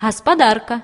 Господарка.